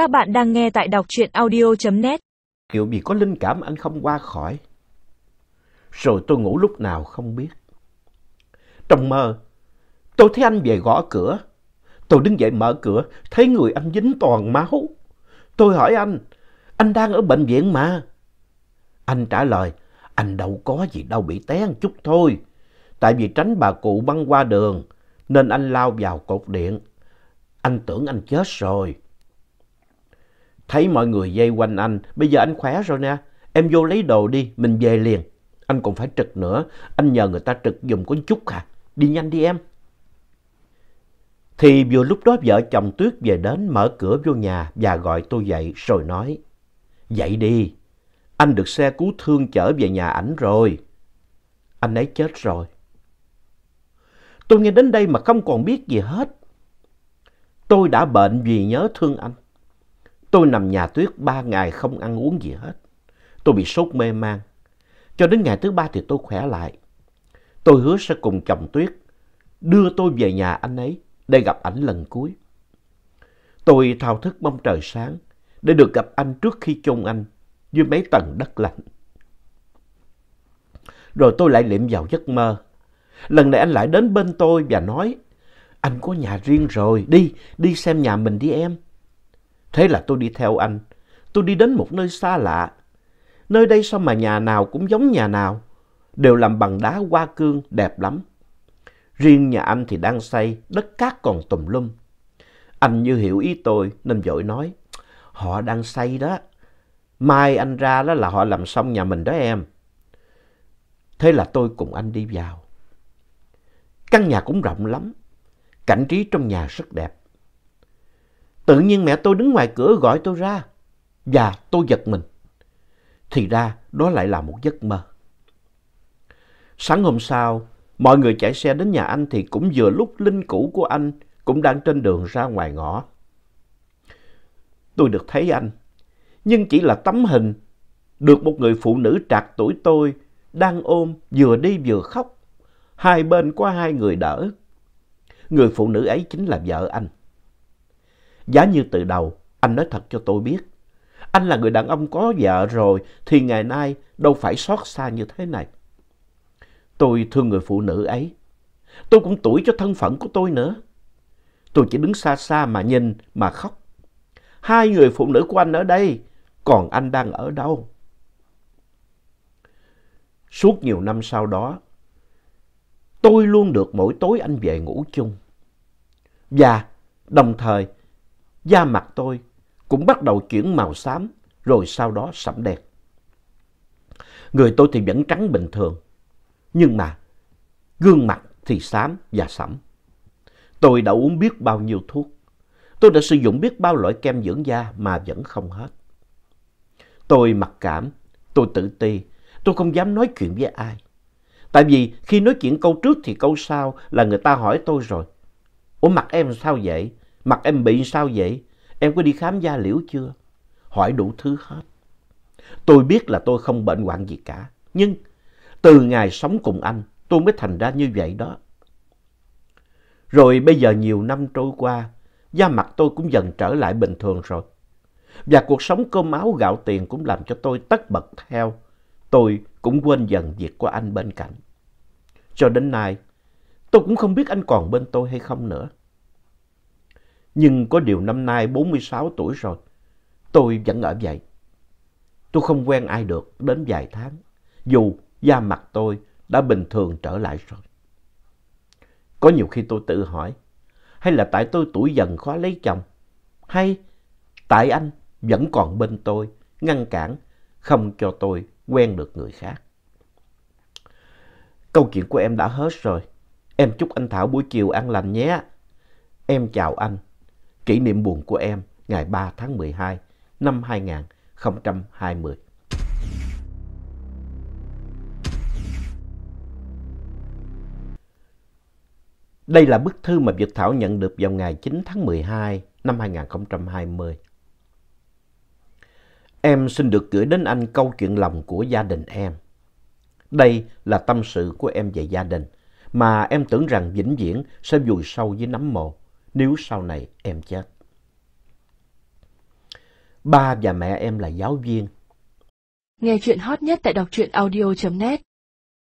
Các bạn đang nghe tại đọc truyện audio.net. Kiểu bị có linh cảm anh không qua khỏi. Rồi tôi ngủ lúc nào không biết. Trong mơ, tôi thấy anh về gõ cửa. Tôi đứng dậy mở cửa, thấy người anh dính toàn máu. Tôi hỏi anh, anh đang ở bệnh viện mà. Anh trả lời, anh đâu có gì đâu bị té một chút thôi. Tại vì tránh bà cụ băng qua đường, nên anh lao vào cột điện. Anh tưởng anh chết rồi. Thấy mọi người dây quanh anh, bây giờ anh khỏe rồi nè. Em vô lấy đồ đi, mình về liền. Anh còn phải trực nữa, anh nhờ người ta trực dùm có chút à. Đi nhanh đi em. Thì vừa lúc đó vợ chồng Tuyết về đến mở cửa vô nhà và gọi tôi dậy rồi nói. Dậy đi, anh được xe cứu thương chở về nhà ảnh rồi. Anh ấy chết rồi. Tôi nghe đến đây mà không còn biết gì hết. Tôi đã bệnh vì nhớ thương anh. Tôi nằm nhà Tuyết ba ngày không ăn uống gì hết. Tôi bị sốt mê man. Cho đến ngày thứ ba thì tôi khỏe lại. Tôi hứa sẽ cùng chồng Tuyết đưa tôi về nhà anh ấy để gặp ảnh lần cuối. Tôi thao thức mong trời sáng để được gặp anh trước khi chôn anh dưới mấy tầng đất lạnh. Rồi tôi lại liệm vào giấc mơ. Lần này anh lại đến bên tôi và nói, anh có nhà riêng rồi, đi, đi xem nhà mình đi em. Thế là tôi đi theo anh. Tôi đi đến một nơi xa lạ. Nơi đây sao mà nhà nào cũng giống nhà nào. Đều làm bằng đá hoa cương đẹp lắm. Riêng nhà anh thì đang xây, đất cát còn tùm lum. Anh như hiểu ý tôi nên vội nói, họ đang xây đó. Mai anh ra đó là họ làm xong nhà mình đó em. Thế là tôi cùng anh đi vào. Căn nhà cũng rộng lắm. Cảnh trí trong nhà rất đẹp. Tự nhiên mẹ tôi đứng ngoài cửa gọi tôi ra. Và tôi giật mình. Thì ra đó lại là một giấc mơ. Sáng hôm sau, mọi người chạy xe đến nhà anh thì cũng vừa lúc linh cũ của anh cũng đang trên đường ra ngoài ngõ. Tôi được thấy anh, nhưng chỉ là tấm hình được một người phụ nữ trạc tuổi tôi đang ôm vừa đi vừa khóc. Hai bên có hai người đỡ. Người phụ nữ ấy chính là vợ anh. Giá như từ đầu, anh nói thật cho tôi biết. Anh là người đàn ông có vợ rồi thì ngày nay đâu phải xót xa như thế này. Tôi thương người phụ nữ ấy. Tôi cũng tuổi cho thân phận của tôi nữa. Tôi chỉ đứng xa xa mà nhìn mà khóc. Hai người phụ nữ của anh ở đây, còn anh đang ở đâu? Suốt nhiều năm sau đó, tôi luôn được mỗi tối anh về ngủ chung. Và đồng thời, da mặt tôi cũng bắt đầu chuyển màu xám, rồi sau đó sẫm đen. Người tôi thì vẫn trắng bình thường, nhưng mà gương mặt thì xám và sẫm. Tôi đã uống biết bao nhiêu thuốc. Tôi đã sử dụng biết bao loại kem dưỡng da mà vẫn không hết. Tôi mặc cảm, tôi tự ti, tôi không dám nói chuyện với ai. Tại vì khi nói chuyện câu trước thì câu sau là người ta hỏi tôi rồi. Ủa mặt em sao vậy? Mặt em bị sao vậy? Em có đi khám da liễu chưa? Hỏi đủ thứ hết. Tôi biết là tôi không bệnh hoạn gì cả. Nhưng từ ngày sống cùng anh, tôi mới thành ra như vậy đó. Rồi bây giờ nhiều năm trôi qua, da mặt tôi cũng dần trở lại bình thường rồi. Và cuộc sống cơm áo gạo tiền cũng làm cho tôi tất bật theo. Tôi cũng quên dần việc của anh bên cạnh. Cho đến nay, tôi cũng không biết anh còn bên tôi hay không nữa. Nhưng có điều năm nay 46 tuổi rồi, tôi vẫn ở vậy. Tôi không quen ai được đến vài tháng, dù da mặt tôi đã bình thường trở lại rồi. Có nhiều khi tôi tự hỏi, hay là tại tôi tuổi dần khó lấy chồng, hay tại anh vẫn còn bên tôi, ngăn cản, không cho tôi quen được người khác. Câu chuyện của em đã hết rồi. Em chúc anh Thảo buổi chiều an lành nhé. Em chào anh. Kỷ niệm buồn của em, ngày 3 tháng 12 năm 2020. Đây là bức thư mà Việt Thảo nhận được vào ngày 9 tháng 12 năm 2020. Em xin được gửi đến anh câu chuyện lòng của gia đình em. Đây là tâm sự của em về gia đình, mà em tưởng rằng vĩnh viễn sẽ vùi sâu dưới nấm mồ nếu sau này em chết. ba và mẹ em là giáo viên. Nghe chuyện hot nhất tại đọc truyện audio.net